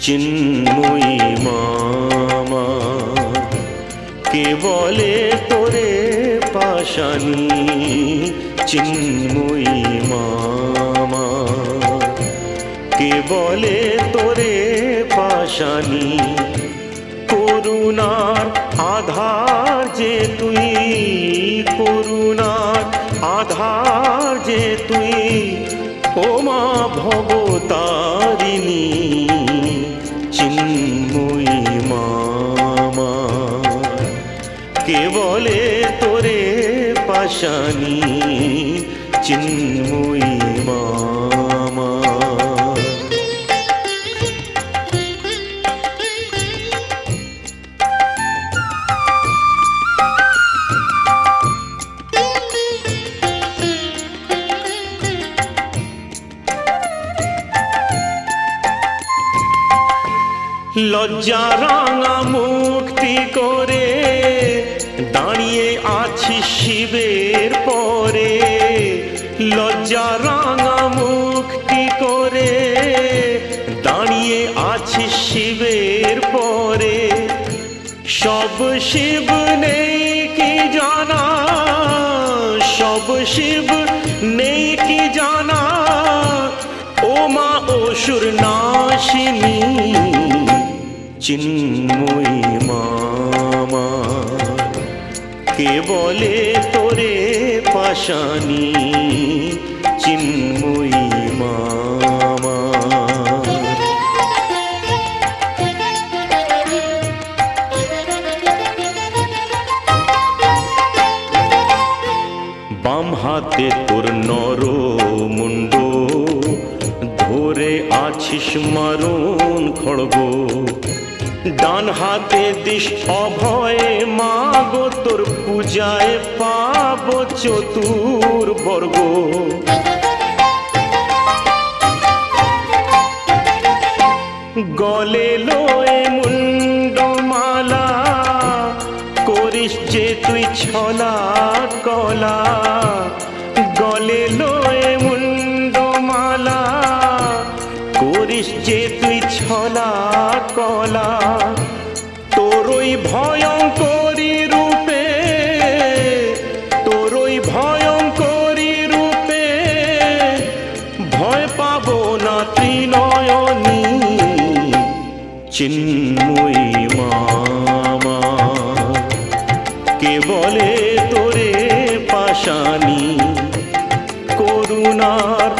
চিন্ময়ী মামা। কে বলে তোরে পাশানি? চিন্ময়ী মামা। কে বলে তোরে পাশানি? করুণার আধার যে তুই, করুণার আধার যে তুই ও মা ভবতারিণী চিন্ময়ী মামা। কে বলে তোরে পাশানি চিন্ময়ী মামা? লজ্জা রাঙা মুক্তি করে দাঁড়িয়ে আছি শিবের পরে। লজ্জা রাঙা মুক্তি করে দাঁড়িয়ে আছি শিবের পরে। সব শিব নেই কি জানা, সব শিব নেই কি জানা। ও মা অসুর নাশিনী চিন্ময়ী মামা। কে বলে তোরে পাশানি? চিন্ময়ী মামা। বাম হাতে তোর নর মুন্ড, ধরে আছিস মারুন খড়গ। ডান হাতে দিস অভয়ে মাগো, তোর পূজায় পাব চতুর বর্গ। গলে লোয়ে মুন্ডমালা, করিস যে তুই ছলা কলা। গলে লোয়ে করিস যে তুই ছলা কলা, তোর ওই ভয়ঙ্করী রূপে, তোর ওই ভয়ঙ্করী রূপে ভয় পাবো না ত্রিনয়নী। চিন্ময়ী মামা, কে বলে তোরে পাশানি? করুণার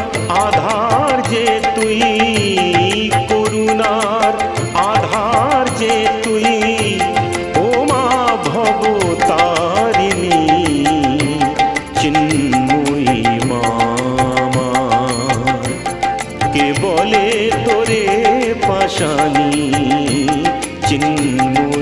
বলে তোরে পাশানি চিন্ময়ী